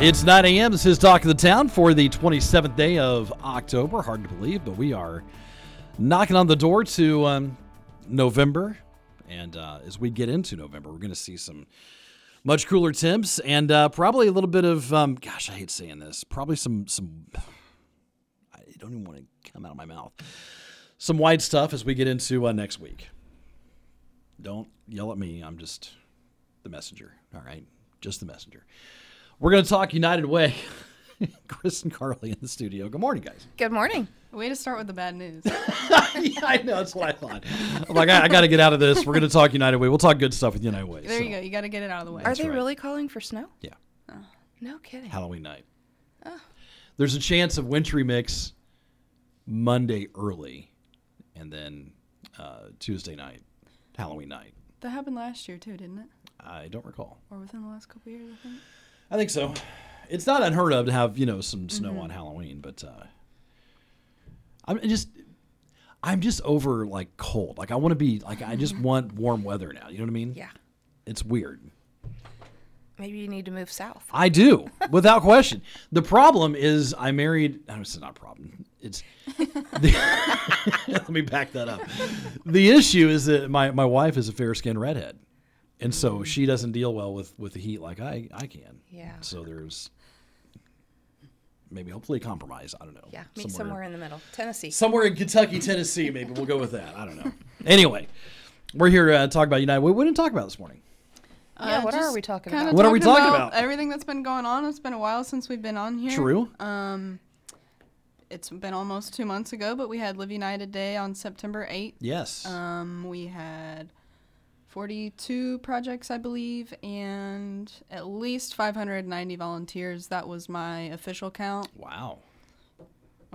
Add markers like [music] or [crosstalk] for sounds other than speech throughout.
It's 9 a.m. This is Talk of the Town for the 27th day of October. Hard to believe, but we are knocking on the door to um, November. And uh, as we get into November, we're going to see some much cooler temps and uh, probably a little bit of, um, gosh, I hate saying this, probably some, some, I don't even want to come out of my mouth, some white stuff as we get into uh, next week. Don't yell at me. I'm just the messenger. All right. Just the messenger. We're going to talk United Way. [laughs] Chris and Carly in the studio. Good morning, guys. Good morning. Way to start with the bad news. [laughs] yeah, I know. That's what I thought. I'm like, I, I got to get out of this. We're going to talk United Way. We'll talk good stuff with United Way. there so. you go. You got to get it out of the way. Are they right. really calling for snow? Yeah. No kidding. Halloween night. There's a chance of wintry mix Monday early, and then uh, Tuesday night, Halloween night. That happened last year too, didn't it? I don't recall. Or within the last couple years, I think. I think so. It's not unheard of to have you know some snow on Halloween, but uh, I'm just I'm just over like cold. Like I want to be like I just want warm weather now. You know what I mean? Yeah. It's weird. Maybe you need to move south. I do, without question. The problem is I married. No, it's not a problem. It's. The, [laughs] let me back that up. The issue is that my, my wife is a fair skinned redhead, and so she doesn't deal well with, with the heat like I I can. Yeah. So there's maybe hopefully a compromise. I don't know. Yeah. Meet somewhere, in the middle. Tennessee. somewhere in Kentucky, Tennessee. Maybe we'll go with that. I don't know. Anyway, we're here to uh, talk about United. What, what did we talk about this morning? Yeah, what are Uh, we talking kinda about? What are we talking about? Everything that's been going on. It's been a while since we've been on here. True. Um, it's been almost two months ago, but we had Live United Day on September 8th. Yes. Um, we had 42 projects, I believe, and at least 590 volunteers. That was my official count. wow. I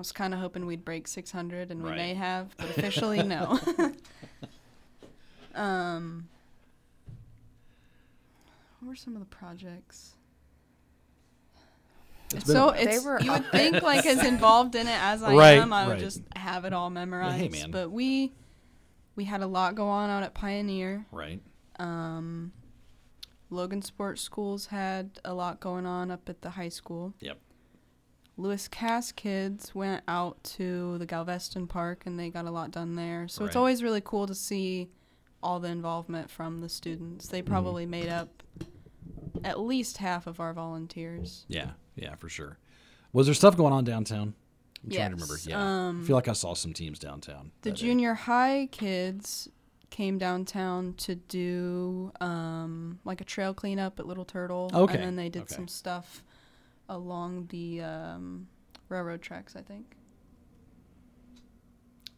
was kind of hoping we'd break 600, and we Right. may have, but [laughs] officially, no. [laughs] um, what were some of the projects? It's It's a so it's were you would think like as [laughs] involved in it as I Right, am, I would right. just have it all memorized. man. But we we had a lot go on out at Pioneer. Right. Um, Logansport Schools had a lot going on up at the high school. Yep. Lewis Cass kids went out to the Galveston Park and they got a lot done there. So it's always really cool to see all the involvement from the students. They Mm-hmm. probably made up at least half of our volunteers. Yeah, yeah, for sure. Was there stuff going on downtown? I'm trying to remember. Yes, Yeah, um, I feel like I saw some teams downtown. The that day. junior high kids came downtown to do um, like a trail cleanup at Little Turtle. Okay, And then they did okay. some stuff along the um, railroad tracks, I think.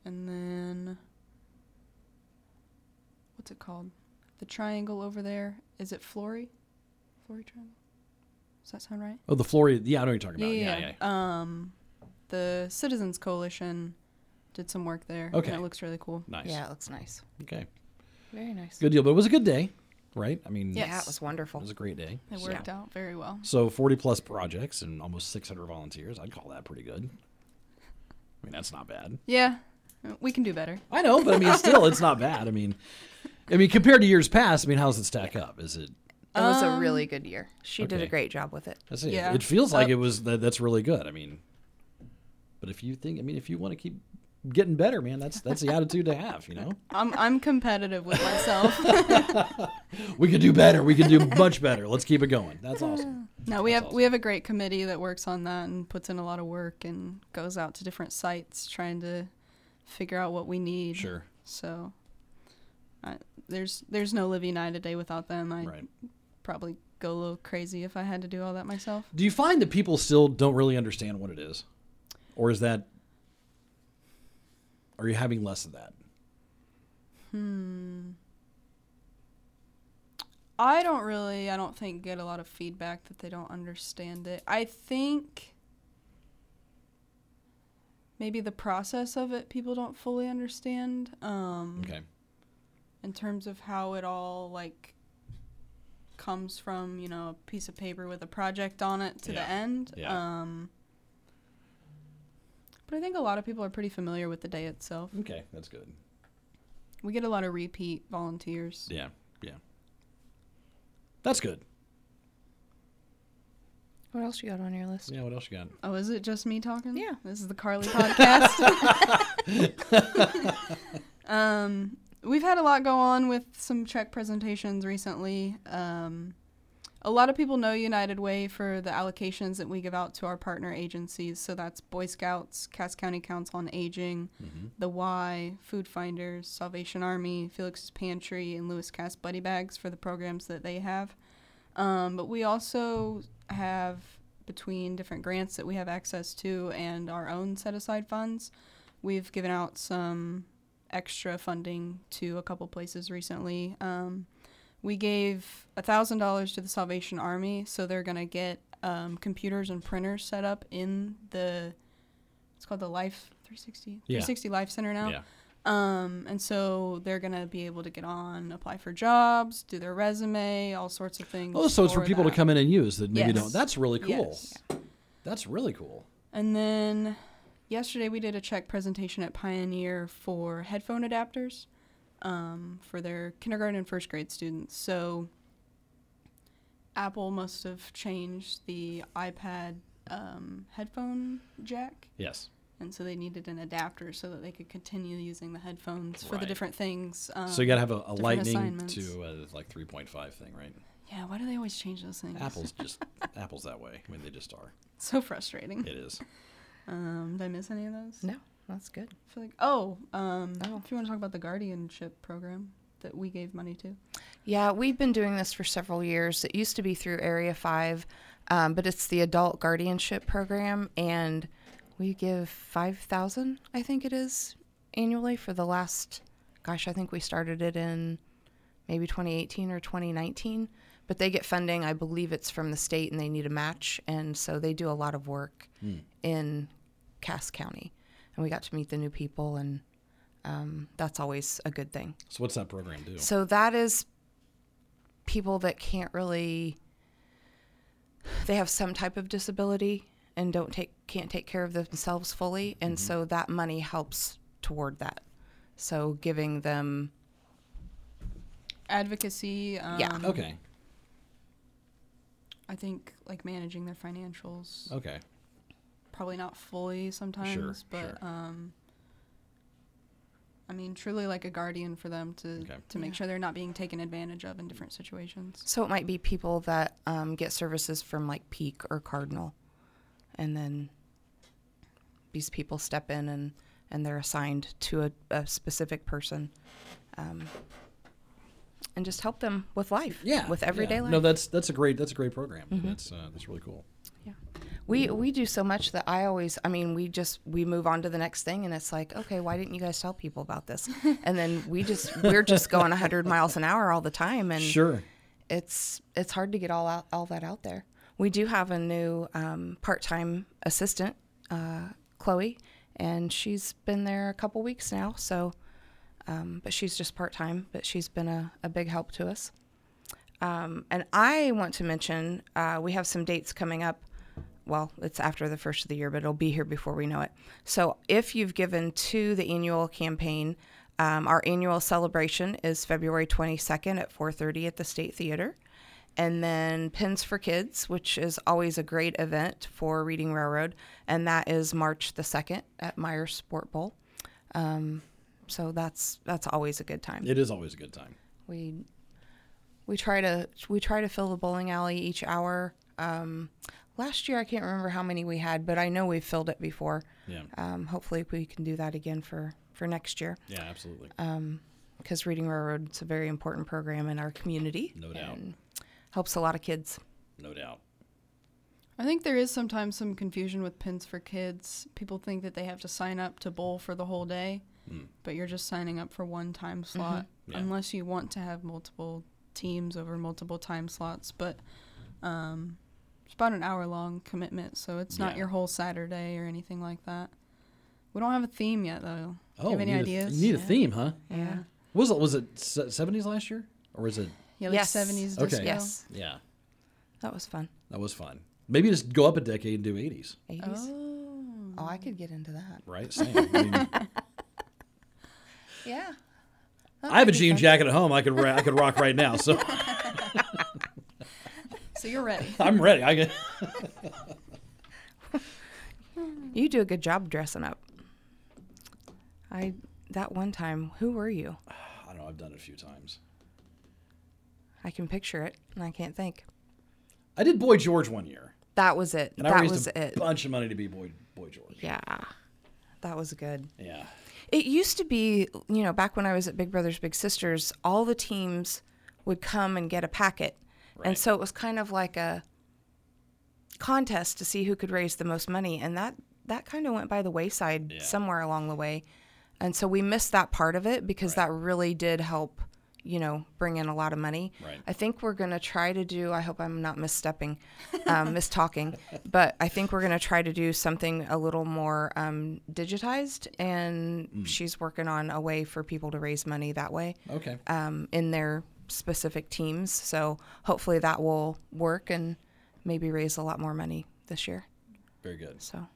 And then what's it called? The triangle over there. Is it Flory? Flory Triangle? Does that sound right? Oh, the Florida. Yeah, I know what you're talking about. Yeah, yeah. Um, the Citizens Coalition did some work there. Okay. And it looks really cool. nice. Yeah, it looks nice. Okay. Very nice. Good deal. But it was a good day, right? I mean, Yeah, it was wonderful. it was a great day. It So- worked out very well. So 40 plus projects and almost 600 volunteers. I'd call that pretty good. I mean, that's not bad. Yeah, we can do better. I know, but I mean, still, it's not bad. I mean, I mean, compared to years past, I mean, how does it stack up? Is it? It was a really good year. She did a great job with it. That's it. Yeah. It feels like Uh, it was. That, that's really good. I mean, but if you think, I mean, if you want to keep getting better, man, that's that's the attitude to have. You know, [laughs] I'm I'm competitive with myself. [laughs] we could do better. We can do much better. Let's keep it going. That's awesome. no, we have That's we have a great committee that works on that and puts in a lot of work and goes out to different sites trying to figure out what we need. Sure. So, I, there's there's no Live United Day without them. I Right. probably go a little crazy if I had to do all that myself. Do you find that people still don't really understand what it is, or is that? Are you having less of that? Hmm. I don't really, I don't think, get a lot of feedback that they don't understand it. I think maybe the process of it people don't fully understand. Um, Okay. in terms of how it all like comes from you know a piece of paper with a project on it to Yeah. the end Yeah. um but i think a lot of people are pretty familiar with the day itself Okay, that's good. we get a lot of repeat volunteers Yeah, yeah. That's good. What else you got on your list? Yeah, what else you got? oh is it just me talking Yeah. this is the carly [laughs] podcast [laughs] um we've had a lot go on with some check presentations recently um a lot of people know United Way for the allocations that we give out to our partner agencies. So that's Boy Scouts, Cass County Council on Aging, the Y, Food Finders, Salvation Army, Felix's Pantry, and Lewis Cass Buddy Bags for the programs that they have. Um, but we also have, between different grants that we have access to and our own set aside funds, we've given out some extra funding to a couple places recently. Um, we gave a thousand dollars to the Salvation Army, so they're gonna get um, computers and printers set up in the. It's called the Life 360 Yeah. 360 Life Center now. Yeah. Um, and so they're gonna be able to get on, apply for jobs, do their resume, all sorts of things. Oh, so it's for people that. to come in and use that maybe Yes. don't. That's really cool. Yes. That's really cool. And then yesterday we did a check presentation at Pioneer for headphone adapters um, for their kindergarten and first grade students. So Apple must have changed the iPad um, headphone jack. Yes. And so they needed an adapter so that they could continue using the headphones for Right. the different things. Um, so you got to have a, a lightning assignments. to uh, like 3.5 thing, right? Yeah, why do they always change those things? Apple's just [laughs] Apple's that way. I mean, they just are. So frustrating. It is. Um, did I miss any of those? No, that's good. I feel like oh, um, Oh. if you want to talk about the guardianship program that we gave money to. Yeah, we've been doing this for several years. It used to be through Area 5, um, but it's the adult guardianship program, and we give 5000 I think it is, annually for the last, gosh, I think we started it in maybe 2018 or 2019. But they get funding, I believe it's from the state, and they need a match. And so they do a lot of work in Cass County. And we got to meet the new people, and um, that's always a good thing. So what's that program do? So that is people that can't really they have some type of disability and don't take can't take care of themselves fully and so that money helps toward that. So giving them Advocacy. Um, Yeah. okay. I think like managing their financials. Okay. Probably not fully sometimes, but sure. um. I mean, truly like a guardian for them to Okay. to make Yeah. sure they're not being taken advantage of in different situations. so it might be people that um, get services from like Peak or Cardinal and then these people step in and and they're assigned to a, a specific person um, and just help them with life Yeah. with everyday yeah. life No, that's that's a great that's a great program. That's uh, that's really cool. We we do so much that I always I mean we just we move on to the next thing and it's like okay why didn't you guys tell people about this [laughs] and then we just we're just going 100 miles an hour all the time and Sure. it's it's hard to get all out all that out there. We do have a new um, part-time assistant, uh, Chloe, and she's been there a couple weeks now. So, um, but she's just part-time, but she's been a, a big help to us. Um, and I want to mention uh, we have some dates coming up. Well, it's after the first of the year, but it'll be here before we know it. So, if you've given to the annual campaign, um, our annual celebration is February 22nd at 4:30 at the State Theater, and then Pins for Kids, which is always a great event for Reading Railroad, and that is March the 2nd at Myers Sport Bowl. Um, so that's that's always a good time. It is always a good time. We we try to we try to fill the bowling alley each hour. Um, last year I can't remember how many we had, but I know we've filled it before. Yeah. Um, hopefully we can do that again for for next year Yeah, absolutely. because Reading Railroad is a very important program in our community. No doubt. and helps a lot of kids. no doubt. I think there is sometimes some confusion with pins for kids. People think that they have to sign up to bowl for the whole day, but you're just signing up for one time slot Yeah. unless you want to have multiple teams over multiple time slots. But um, it's about an hour long commitment, so it's not Yeah. your whole Saturday or anything like that. We don't have a theme yet, though. Do Oh, you have any need a- ideas? you need a theme, huh? Yeah. Was it was it seventies last year or was it? Yeah, like Yes. 70s Okay. Yes. Yeah, That was fun. that was fun. Maybe just go up a decade and do eighties. 80s. Oh. Oh, I could get into that. Right? Same. I, mean, [laughs] Yeah. I have a jean jacket at home. I could ra- I could rock right now. So [laughs] So you're ready. [laughs] I'm ready. I get. [laughs] You do a good job dressing up. I that one time, who were you? [sighs] I don't know. I've done it a few times. I can picture it, and I can't think. I did Boy George one year, That was it. and I that raised was a it. bunch of money to be Boy Boy George. Yeah. That was good. Yeah. It used to be, you know, back when I was at Big Brothers Big Sisters, all the teams would come and get a packet. Right. And so it was kind of like a contest to see who could raise the most money and that that kind of went by the wayside Yeah. somewhere along the way. And so we missed that part of it because Right. that really did help, you know, bring in a lot of money. Right. I think we're going to try to do, I hope I'm not misstepping, um, [laughs] mistalking, but I think we're going to try to do something a little more um, digitized. And Mm. she's working on a way for people to raise money that way Okay. um, in their specific teams. So hopefully that will work and maybe raise a lot more money this year. Very good. So,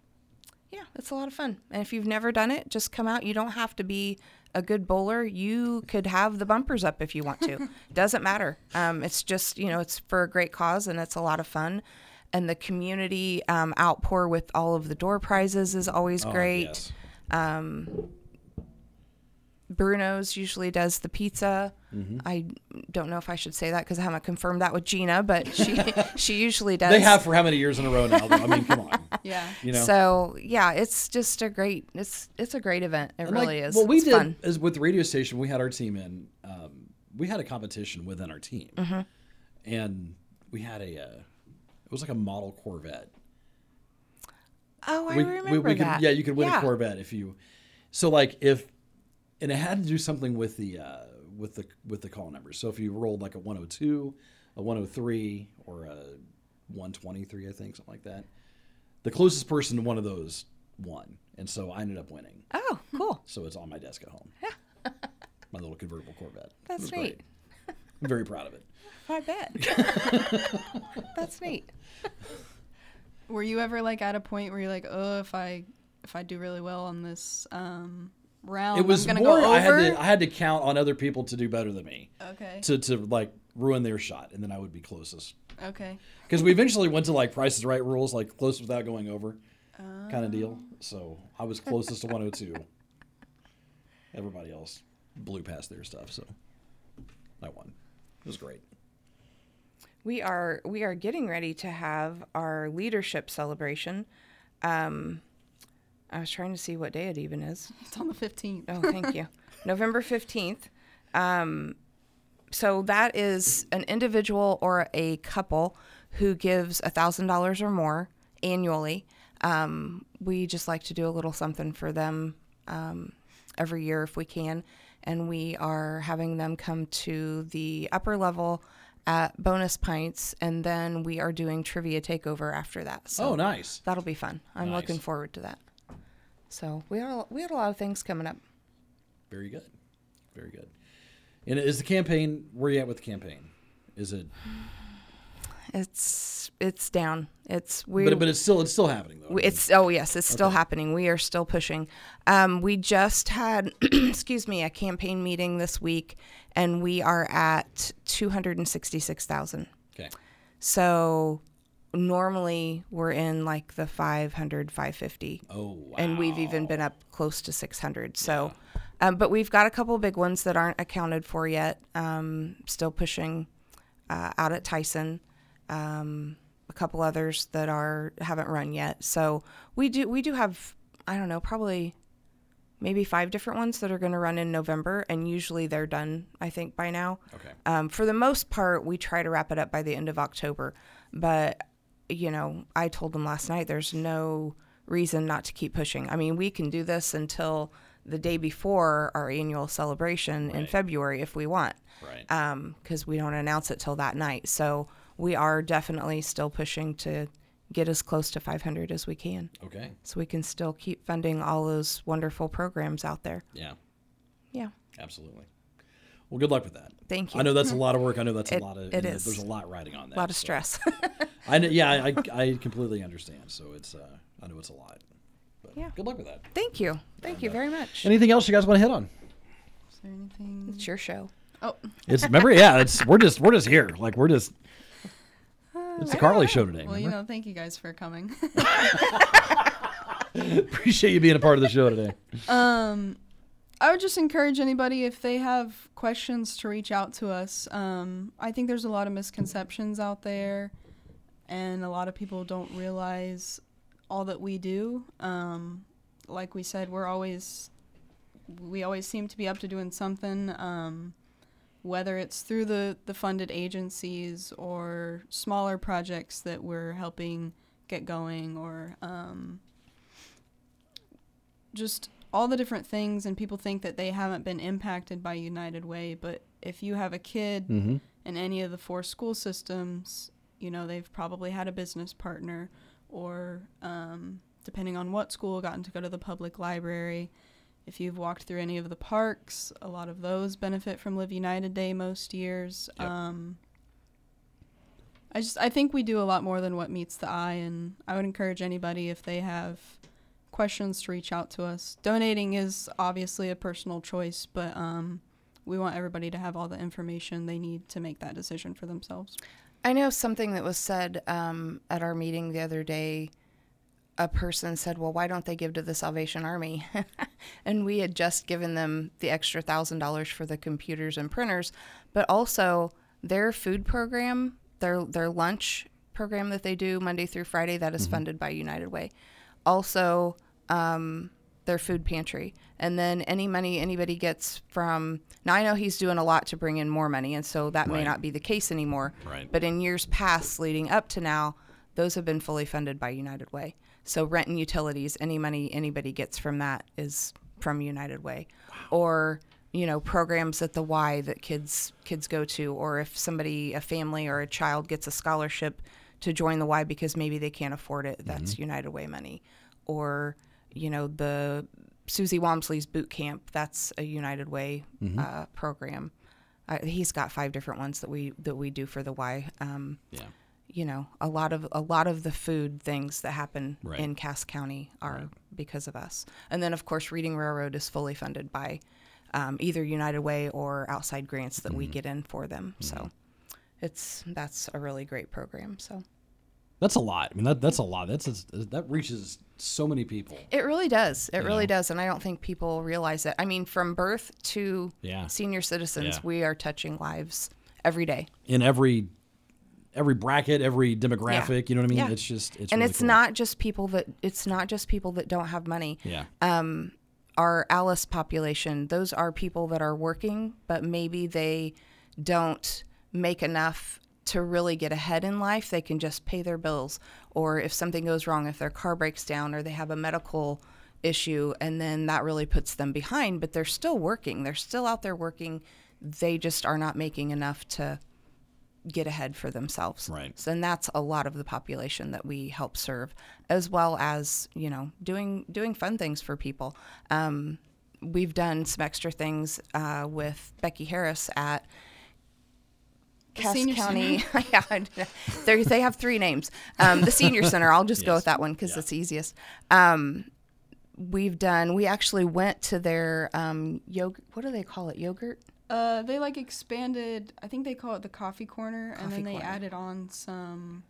yeah, it's a lot of fun. And if you've never done it, just come out. You don't have to be a good bowler. You could have the bumpers up if you want to. [laughs] Doesn't matter. Um, it's just you know it's for a great cause and it's a lot of fun. And the community um, outpour with all of the door prizes is always Oh, great. yes. Bruno's usually does the pizza. Mm-hmm. I don't know if I should say that because I haven't confirmed that with Gina, but she [laughs] she usually does. They have for how many years in a row now? though? I mean, come on. [laughs] Yeah. You know. So yeah, it's just a great it's it's a great event. It And, really like, is. What we It's did fun. is with the radio station, we had our team in. Um, we had a competition within our team, Mm-hmm. and we had a. Uh, it was like a model Corvette. Oh, I we, remember we, we that. Could, yeah, you could win Yeah. a Corvette if you. So like if, and it had to do something with the uh, with the with the call numbers. So if you rolled like a 102, a 103, or a 123, I think something like that, the closest person to one of those won, and so I ended up winning. Oh, cool. So it's on my desk at home. Yeah. [laughs] my little convertible Corvette. That's neat. great. I'm very proud of it. [laughs] I bet. [laughs] That's neat. Were you ever like at a point where you're like, oh, if I if I do really well on this um, round, It was I'm gonna more go I had to I had to count on other people to do better than me okay. to to like ruin their shot, and then I would be closest. Okay. Because we eventually went to like Price is Right rules, like close without going over, kind of Oh. deal. So I was closest to 102. Everybody else blew past their stuff, so I won. It was great. We are we are getting ready to have our leadership celebration. Um, I was trying to see what day it even is. [laughs] It's on the 15th. Oh, thank you. [laughs] November 15th. Um, so that is an individual or a couple who gives $1,000 or more annually. Um, we just like to do a little something for them um, every year if we can. And we are having them come to the upper level at Bonus Pints, and then we are doing Trivia Takeover after that. So oh, nice. that'll be fun. I'm Nice. looking forward to that. So we are we had a lot of things coming up. Very good. Very good. And is the campaign? Where you at with the campaign? Is it? [sighs] It's it's down. It's we. But but it's still it's still happening though. it's oh yes, it's still Okay. happening. We are still pushing. Um, we just had [clears throat] excuse me a campaign meeting this week, and we are at two hundred and sixty six thousand. okay. So normally we're in like the 500 550 Oh wow. and we've even been up close to 600 so um, but we've got a couple big ones that aren't accounted for yet um, still pushing uh, out at tyson um, a couple others that are haven't run yet so we do we do have i don't know probably maybe five different ones that are going to run in november and usually they're done i think by now Okay. um, for the most part, we try to wrap it up by the end of October. But, you know, I told them last night there's no reason not to keep pushing. I mean, we can do this until the day before our annual celebration in February if we want, Right. Um, because we don't announce it till that night. So we are definitely still pushing to get as close to 500 as we can Okay. so we can still keep funding all those wonderful programs out there. Yeah. Yeah. Absolutely. Well, good luck with that. Thank you. I know that's a lot of work. I know that's It- a lot of. it you know, is. There's a lot riding on that. A lot of so- stress. [laughs] I know, yeah, [laughs] I, I completely understand. So it's uh, I know it's a lot. But Yeah. Good luck with that. Thank you. Thank you very much. Anything else you guys want to hit on? Is there anything? It's your show. Oh, It's remember, yeah. It's we're just we're just here. Like we're just. It's the Carly show today. well, you know, thank you guys for coming. [laughs] Appreciate you being a part of the show today. Um, I would just encourage anybody if they have questions to reach out to us. Um, I think there's a lot of misconceptions out there, and a lot of people don't realize all that we do. Um, like we said, we're always we always seem to be up to doing something. Um, whether it's through the, the funded agencies or smaller projects that we're helping get going or um, just all the different things and people think that they haven't been impacted by United Way, but if you have a kid Mm-hmm. in any of the four school systems, you know, they've probably had a business partner or um, depending on what school, gotten to go to the public library. If you've walked through any of the parks, a lot of those benefit from Live United Day most years. Yep. Um, I just I think we do a lot more than what meets the eye, and I would encourage anybody if they have questions to reach out to us. Donating is obviously a personal choice, but um, we want everybody to have all the information they need to make that decision for themselves. I know something that was said um, at our meeting the other day. A person said, "Well, why don't they give to the Salvation Army?" [laughs] and we had just given them the extra thousand dollars for the computers and printers, but also their food program, their their lunch program that they do Monday through Friday, that is funded by United Way. Also, um, their food pantry, and then any money anybody gets from. Now I know he's doing a lot to bring in more money, and so that may not be the case anymore. Right. But in years past, leading up to now, those have been fully funded by United Way. So rent and utilities, any money anybody gets from that is from United Way, or you know programs at the Y that kids kids go to, or if somebody, a family or a child gets a scholarship to join the Y because maybe they can't afford it, that's United Way money, or you know the Susie Walmsley's boot camp, that's a United Way uh, program. Uh, he's got five different ones that we that we do for the Y. Um, Yeah. you know, a lot of a lot of the food things that happen Right. in Cass County are because of us. And then, of course, Reading Railroad is fully funded by um, either United Way or outside grants that we get in for them. So it's that's a really great program. So That's a lot. I mean, that that's a lot. That's that reaches so many people. it really does. It really know? does, and I don't think people realize it. I mean, from birth to Yeah. senior citizens, Yeah. we are touching lives every day. in every every bracket, every demographic. You know what I mean? Yeah. It's just it's and really it's cool. not just people that it's not just people that don't have money. Yeah. Um, our Alice population, those are people that are working, but maybe they don't make enough to really get ahead in life. They can just pay their bills, or if something goes wrong, if their car breaks down, or they have a medical issue, and then that really puts them behind, but they're still working. They're still out there working. They just are not making enough to get ahead for themselves. Right. So, and that's a lot of the population that we help serve, as well as you know doing doing fun things for people. Um, we've done some extra things uh, with Becky Harris at Cass Senior County. [laughs] yeah, they they have three names. Um, the Senior [laughs] Center. I'll just go with that one because Yeah. it's easiest. Um, we've done. We actually went to their um, yogurt. What do they call it? Yogurt. Uh, they like expanded. I think they call it the coffee corner, and then they corner. added on some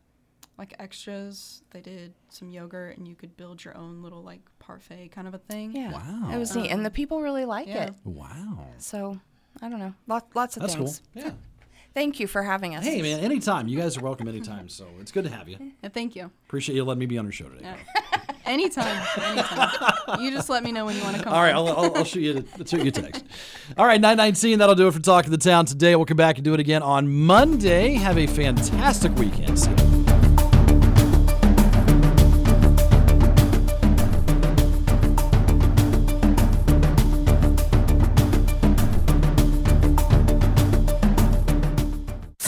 like extras. They did some yogurt, and you could build your own little like parfait kind of a thing. Yeah. Wow. It was neat, and the people really like yeah. it. Wow. So I don't know. Lot, lots of That's things. cool. Yeah. Thank you for having us. Hey man, anytime. You guys are welcome anytime. So it's good to have you. [laughs] Thank you. Appreciate you letting me be on your show today. Yeah. [laughs] anytime, anytime. You just let me know when you want to come. All right. I'll, I'll, I'll shoot you a, shoot you a text. All right, 919, that'll do it for Talk of the Town today. We'll come back and do it again on Monday. Have a fantastic weekend.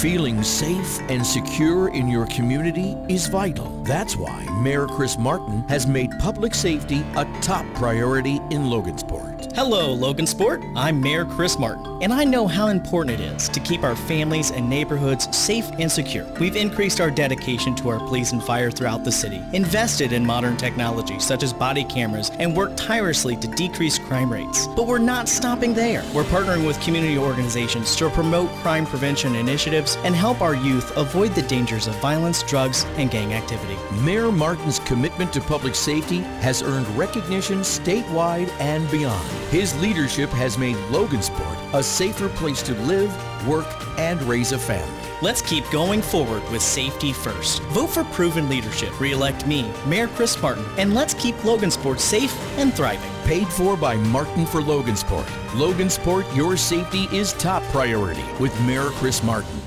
Feeling safe and secure in your community is vital. That's why Mayor Chris Martin has made public safety a top priority in Logansport. Hello, Logansport. I'm Mayor Chris Martin, and I know how important it is to keep our families and neighborhoods safe and secure. We've increased our dedication to our police and fire throughout the city, invested in modern technology such as body cameras, and worked tirelessly to decrease crime rates. But we're not stopping there. We're partnering with community organizations to promote crime prevention initiatives and help our youth avoid the dangers of violence, drugs, and gang activity. Mayor Martin's commitment to public safety has earned recognition statewide and beyond. His leadership has made Logansport a safer place to live, work, and raise a family. Let's keep going forward with safety first. Vote for proven leadership. Re-elect me, Mayor Chris Martin, and let's keep Logansport safe and thriving. Paid for by Martin for Logansport. Logansport, your safety is top priority with Mayor Chris Martin.